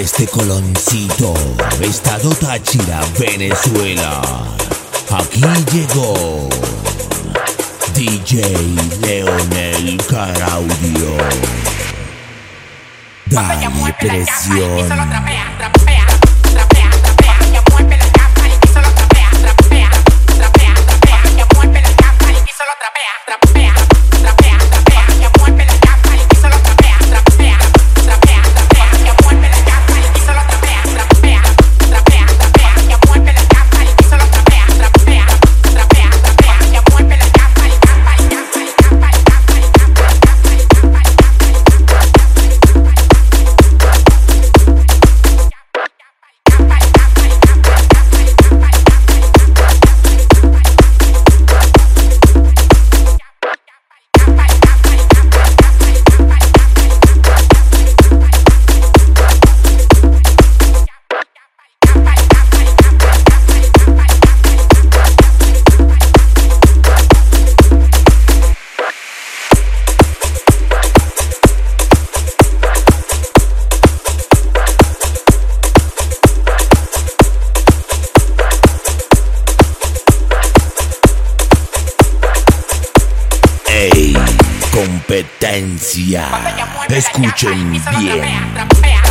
Desde Coloncito, Estado Táchira, Venezuela. Aquí llegó DJ Leonel Caraudio. Dale presión. Competencia. Escuchen bien.